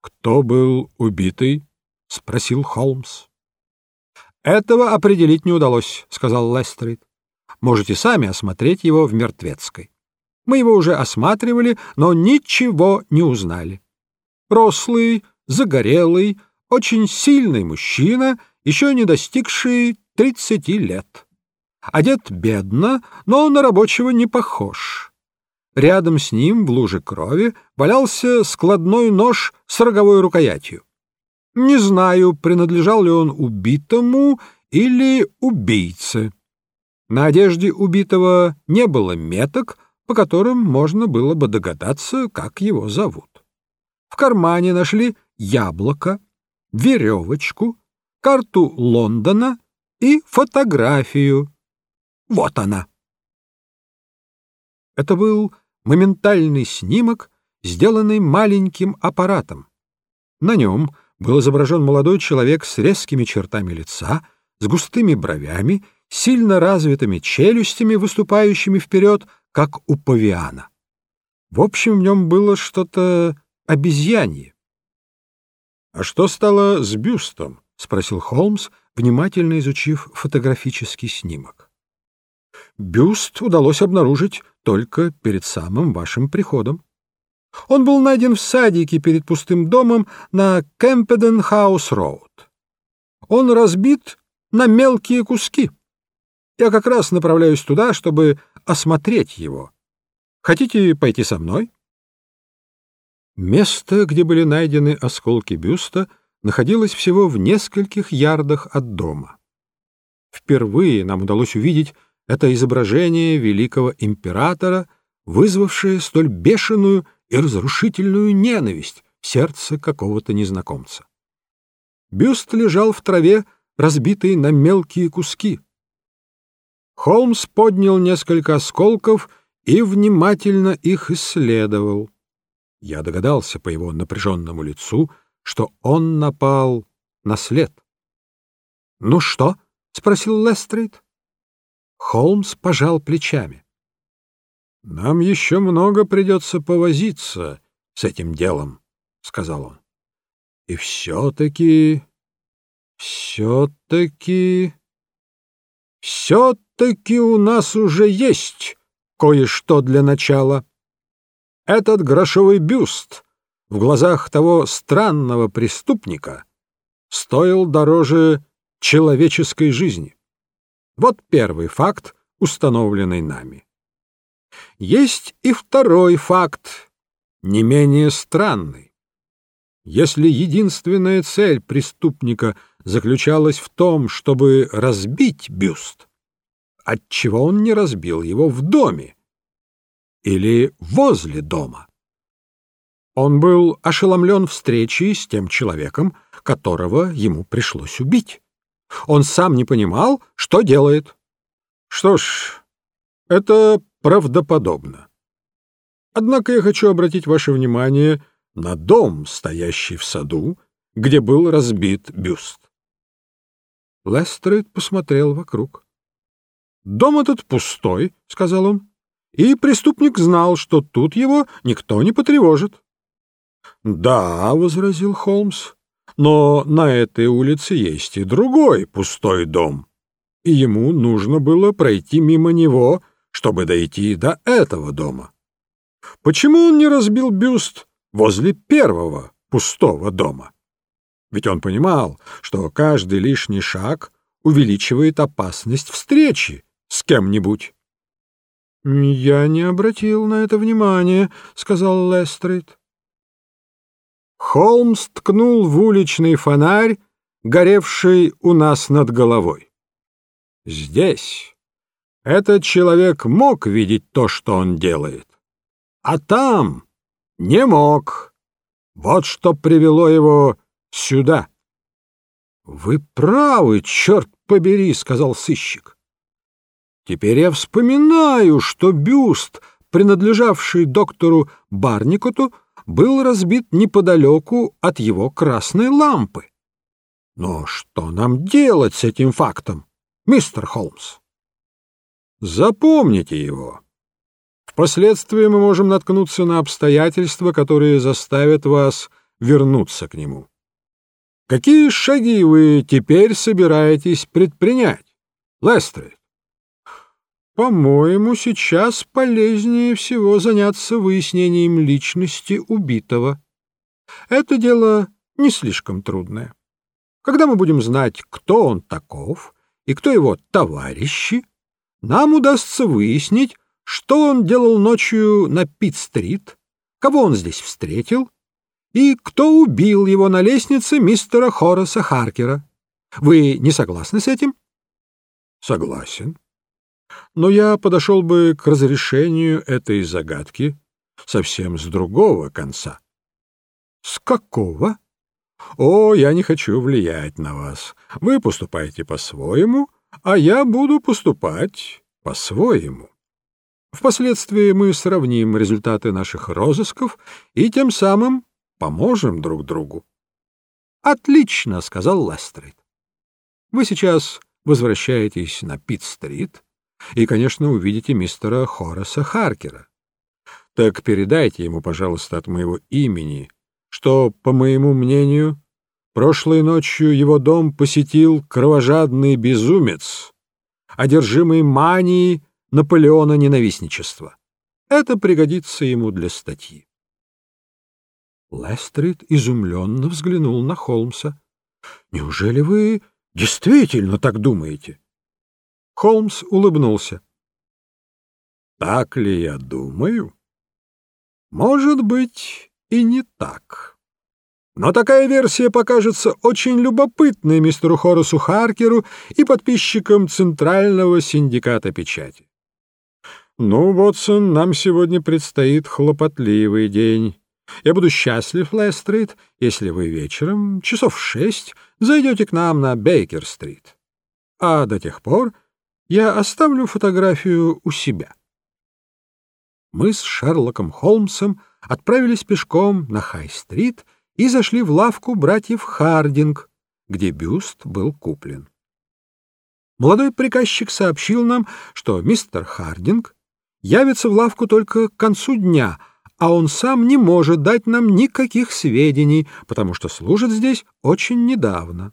Кто был убитый? — спросил Холмс. «Этого определить не удалось», — сказал Лестрид. «Можете сами осмотреть его в мертвецкой. Мы его уже осматривали, но ничего не узнали. Рослый, загорелый, очень сильный мужчина, еще не достигший тридцати лет. Одет бедно, но на рабочего не похож. Рядом с ним, в луже крови, валялся складной нож с роговой рукоятью. Не знаю, принадлежал ли он убитому или убийце. На одежде убитого не было меток, по которым можно было бы догадаться, как его зовут. В кармане нашли яблоко, веревочку, карту Лондона и фотографию. Вот она. Это был моментальный снимок, сделанный маленьким аппаратом. На нем был изображен молодой человек с резкими чертами лица, с густыми бровями, сильно развитыми челюстями, выступающими вперед, как у павиана. В общем, в нем было что-то обезьянье. — А что стало с бюстом? — спросил Холмс, внимательно изучив фотографический снимок. — Бюст удалось обнаружить только перед самым вашим приходом. Он был найден в садике перед пустым домом на Кемпден-хаус-роуд. Он разбит на мелкие куски. Я как раз направляюсь туда, чтобы осмотреть его. Хотите пойти со мной? Место, где были найдены осколки бюста, находилось всего в нескольких ярдах от дома. Впервые нам удалось увидеть это изображение великого императора, вызвавшее столь бешеную и разрушительную ненависть в сердце какого-то незнакомца. Бюст лежал в траве, разбитый на мелкие куски. Холмс поднял несколько осколков и внимательно их исследовал. Я догадался по его напряженному лицу, что он напал на след. — Ну что? — спросил Лестрейд. Холмс пожал плечами. — Нам еще много придется повозиться с этим делом, — сказал он. — И все-таки... все-таки... все-таки у нас уже есть кое-что для начала. Этот грошовый бюст в глазах того странного преступника стоил дороже человеческой жизни. Вот первый факт, установленный нами. Есть и второй факт, не менее странный. Если единственная цель преступника заключалась в том, чтобы разбить бюст, отчего он не разбил его в доме или возле дома? Он был ошеломлен встречей с тем человеком, которого ему пришлось убить. Он сам не понимал, что делает. Что ж, это правдоподобно. Однако я хочу обратить ваше внимание на дом, стоящий в саду, где был разбит бюст. Лестрейд посмотрел вокруг. «Дом этот пустой», — сказал он, — «и преступник знал, что тут его никто не потревожит». «Да», — возразил Холмс, — «но на этой улице есть и другой пустой дом, и ему нужно было пройти мимо него, чтобы дойти до этого дома. Почему он не разбил бюст возле первого пустого дома? Ведь он понимал, что каждый лишний шаг увеличивает опасность встречи с кем-нибудь. — Я не обратил на это внимания, — сказал Лестрейд. Холмс ткнул в уличный фонарь, горевший у нас над головой. Здесь этот человек мог видеть то, что он делает, а там не мог. Вот что привело его сюда. — Вы правы, черт побери, — сказал сыщик. Теперь я вспоминаю, что бюст, принадлежавший доктору Барникоту, был разбит неподалеку от его красной лампы. Но что нам делать с этим фактом, мистер Холмс? Запомните его. Впоследствии мы можем наткнуться на обстоятельства, которые заставят вас вернуться к нему. Какие шаги вы теперь собираетесь предпринять, Лестрейд? По-моему, сейчас полезнее всего заняться выяснением личности убитого. Это дело не слишком трудное. Когда мы будем знать, кто он таков и кто его товарищи, нам удастся выяснить, что он делал ночью на Пит-стрит, кого он здесь встретил и кто убил его на лестнице мистера Хораса Харкера. Вы не согласны с этим? Согласен. Но я подошел бы к разрешению этой загадки совсем с другого конца. С какого? О, я не хочу влиять на вас. Вы поступаете по-своему, а я буду поступать по-своему. Впоследствии мы сравним результаты наших розысков и тем самым поможем друг другу. — Отлично, — сказал Лестрейд. — Вы сейчас возвращаетесь на Пит-стрит и, конечно, увидите мистера Хораса Харкера. Так передайте ему, пожалуйста, от моего имени, что, по моему мнению, прошлой ночью его дом посетил кровожадный безумец, одержимый манией Наполеона ненавистничества. Это пригодится ему для статьи. Лестрид изумленно взглянул на Холмса. — Неужели вы действительно так думаете? Холмс улыбнулся. — Так ли я думаю? — Может быть, и не так. Но такая версия покажется очень любопытной мистеру Хорасу Харкеру и подписчикам Центрального синдиката печати. «Ну, Вотсон, нам сегодня предстоит хлопотливый день. Я буду счастлив, Лестрид, если вы вечером, часов в шесть, зайдете к нам на Бейкер-стрит. А до тех пор я оставлю фотографию у себя». Мы с Шерлоком Холмсом отправились пешком на Хай-стрит и зашли в лавку братьев Хардинг, где бюст был куплен. Молодой приказчик сообщил нам, что мистер Хардинг явится в лавку только к концу дня, а он сам не может дать нам никаких сведений, потому что служит здесь очень недавно.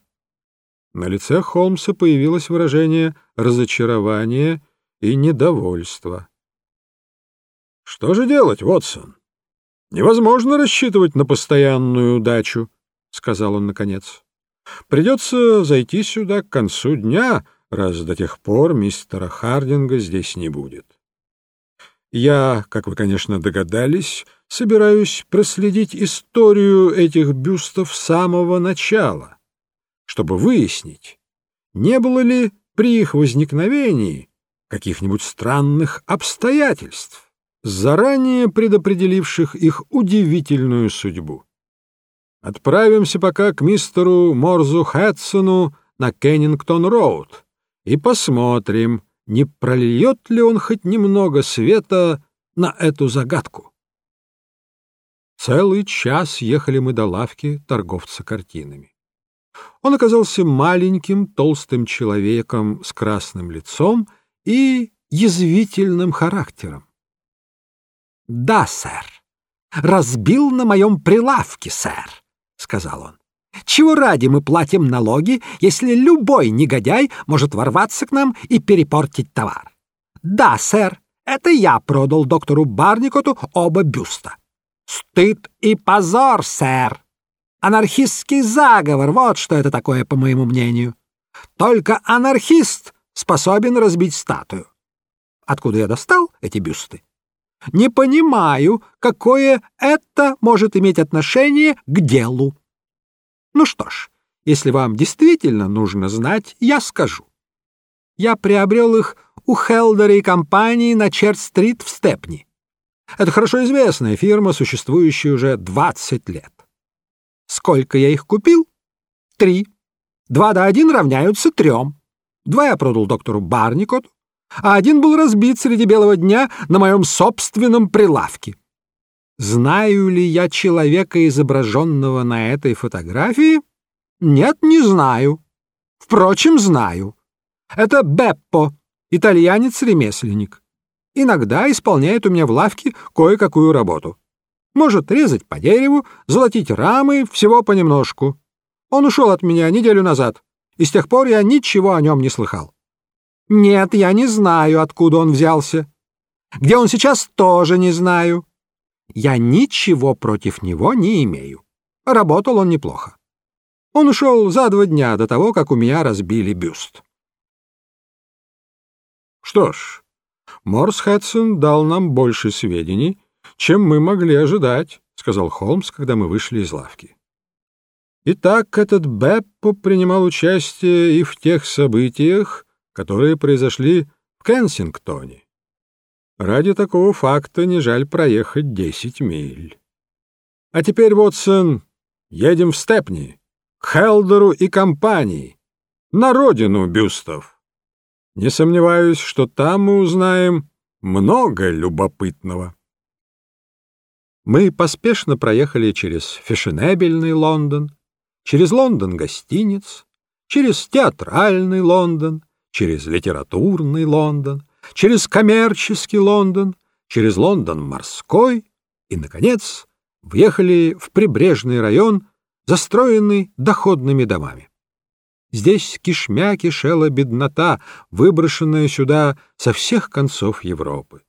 На лице Холмса появилось выражение разочарования и недовольства. — Что же делать, Вотсон? Невозможно рассчитывать на постоянную удачу, — сказал он наконец. — Придется зайти сюда к концу дня, раз до тех пор мистера Хардинга здесь не будет. Я, как вы, конечно, догадались, собираюсь проследить историю этих бюстов с самого начала, чтобы выяснить, не было ли при их возникновении каких-нибудь странных обстоятельств, заранее предопределивших их удивительную судьбу. Отправимся пока к мистеру Морзу Хэтсону на Кеннингтон-роуд и посмотрим, не прольет ли он хоть немного света на эту загадку. Целый час ехали мы до лавки торговца картинами. Он оказался маленьким, толстым человеком с красным лицом и язвительным характером. — Да, сэр, разбил на моем прилавке, сэр, — сказал он. Чего ради мы платим налоги, если любой негодяй может ворваться к нам и перепортить товар? Да, сэр, это я продал доктору Барникоту оба бюста. Стыд и позор, сэр. Анархистский заговор, вот что это такое, по моему мнению. Только анархист способен разбить статую. Откуда я достал эти бюсты? Не понимаю, какое это может иметь отношение к делу. Ну что ж, если вам действительно нужно знать, я скажу. Я приобрел их у Хелдера и компании на Черт-стрит в Степни. Это хорошо известная фирма, существующая уже 20 лет. Сколько я их купил? Три. Два до один равняются трем. Два я продал доктору Барникоту, а один был разбит среди белого дня на моем собственном прилавке. Знаю ли я человека, изображенного на этой фотографии? Нет, не знаю. Впрочем, знаю. Это Беппо, итальянец-ремесленник. Иногда исполняет у меня в лавке кое-какую работу. Может резать по дереву, золотить рамы, всего понемножку. Он ушел от меня неделю назад, и с тех пор я ничего о нем не слыхал. Нет, я не знаю, откуда он взялся. Где он сейчас, тоже не знаю. Я ничего против него не имею. Работал он неплохо. Он ушел за два дня до того, как у меня разбили бюст. Что ж, Морс Хэтсон дал нам больше сведений, чем мы могли ожидать, — сказал Холмс, когда мы вышли из лавки. Итак, этот Беппо принимал участие и в тех событиях, которые произошли в Кенсингтоне. Ради такого факта не жаль проехать десять миль. А теперь, Вотсон, едем в Степни, к Хелдеру и компании, на родину бюстов. Не сомневаюсь, что там мы узнаем много любопытного. Мы поспешно проехали через фешенебельный Лондон, через Лондон гостиниц, через театральный Лондон, через литературный Лондон, через коммерческий Лондон, через Лондон морской и, наконец, въехали в прибрежный район, застроенный доходными домами. Здесь кишмя кишела беднота, выброшенная сюда со всех концов Европы.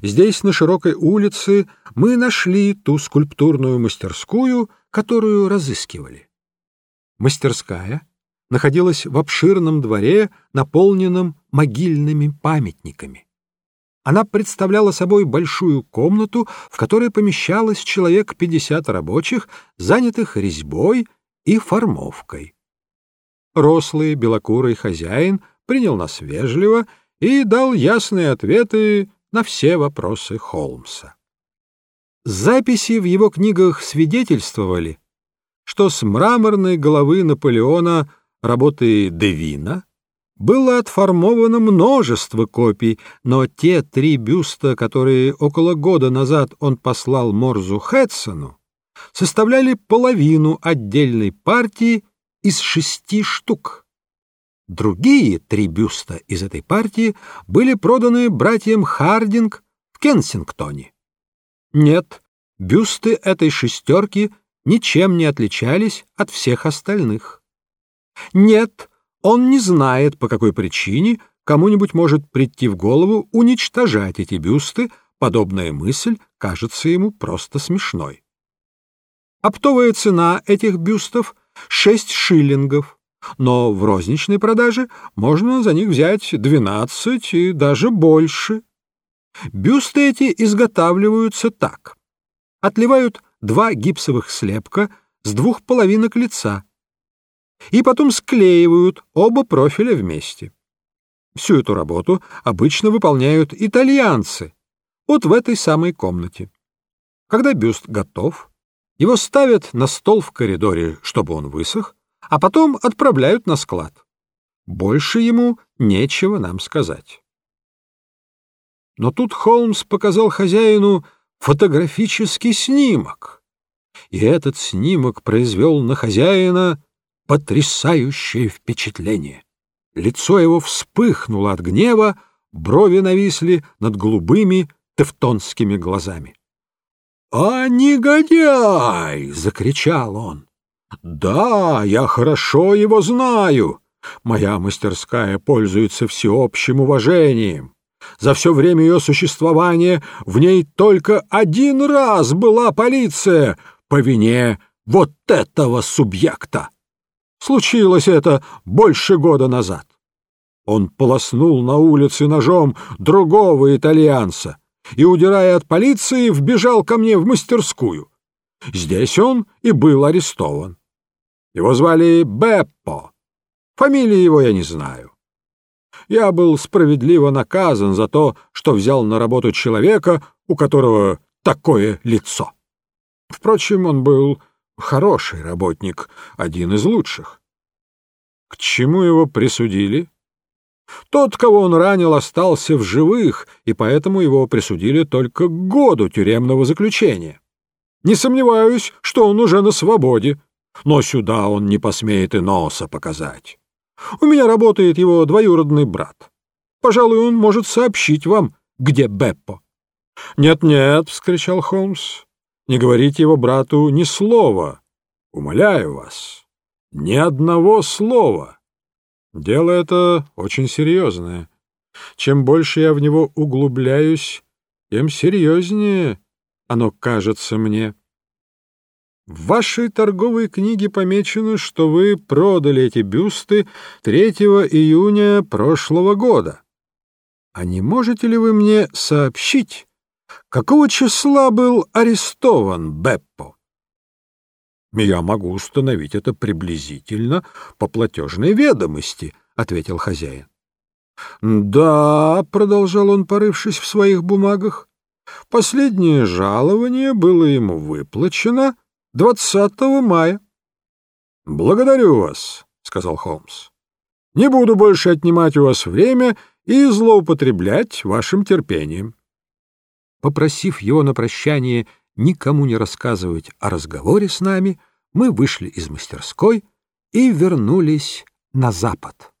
Здесь, на широкой улице, мы нашли ту скульптурную мастерскую, которую разыскивали. Мастерская находилась в обширном дворе, наполненном могильными памятниками. Она представляла собой большую комнату, в которой помещалось человек 50 рабочих, занятых резьбой и формовкой. Рослый белокурый хозяин принял нас вежливо и дал ясные ответы на все вопросы Холмса. Записи в его книгах свидетельствовали, что с мраморной головы Наполеона работы Девина было отформовано множество копий, но те три бюста, которые около года назад он послал Морзу Хэтсону, составляли половину отдельной партии из шести штук. Другие три бюста из этой партии были проданы братьям Хардинг в Кенсингтоне. Нет, бюсты этой шестерки ничем не отличались от всех остальных. Нет, он не знает, по какой причине кому-нибудь может прийти в голову уничтожать эти бюсты, подобная мысль кажется ему просто смешной. Оптовая цена этих бюстов — шесть шиллингов, но в розничной продаже можно за них взять двенадцать и даже больше. Бюсты эти изготавливаются так. Отливают два гипсовых слепка с двух половинок лица — и потом склеивают оба профиля вместе. Всю эту работу обычно выполняют итальянцы, вот в этой самой комнате. Когда бюст готов, его ставят на стол в коридоре, чтобы он высох, а потом отправляют на склад. Больше ему нечего нам сказать. Но тут Холмс показал хозяину фотографический снимок, и этот снимок произвел на хозяина потрясающее впечатление. Лицо его вспыхнуло от гнева, брови нависли над голубыми тевтонскими глазами. «А, негодяй!» — закричал он. «Да, я хорошо его знаю. Моя мастерская пользуется всеобщим уважением. За все время ее существования в ней только один раз была полиция по вине вот этого субъекта. Случилось это больше года назад. Он полоснул на улице ножом другого итальянца и, удирая от полиции, вбежал ко мне в мастерскую. Здесь он и был арестован. Его звали Беппо. Фамилии его я не знаю. Я был справедливо наказан за то, что взял на работу человека, у которого такое лицо. Впрочем, он был Хороший работник, один из лучших. К чему его присудили? Тот, кого он ранил, остался в живых, и поэтому его присудили только к году тюремного заключения. Не сомневаюсь, что он уже на свободе, но сюда он не посмеет и носа показать. У меня работает его двоюродный брат. Пожалуй, он может сообщить вам, где Беппо. «Нет, — вскричал Холмс, не говорите его брату ни слова. Умоляю вас, ни одного слова. Дело это очень серьезное. Чем больше я в него углубляюсь, тем серьезнее оно кажется мне. В вашей торговой книге помечено, что вы продали эти бюсты 3 июня прошлого года. А не можете ли вы мне сообщить, какого числа был арестован Беппо? Я могу установить это приблизительно по платежной ведомости, — ответил хозяин. — Да, — продолжал он, порывшись в своих бумагах, — последнее жалование было ему выплачено 20 мая. — Благодарю вас, — сказал Холмс. — Не буду больше отнимать у вас время и злоупотреблять вашим терпением. Попросив его на прощание никому не рассказывать о разговоре с нами, мы вышли из мастерской и вернулись на запад.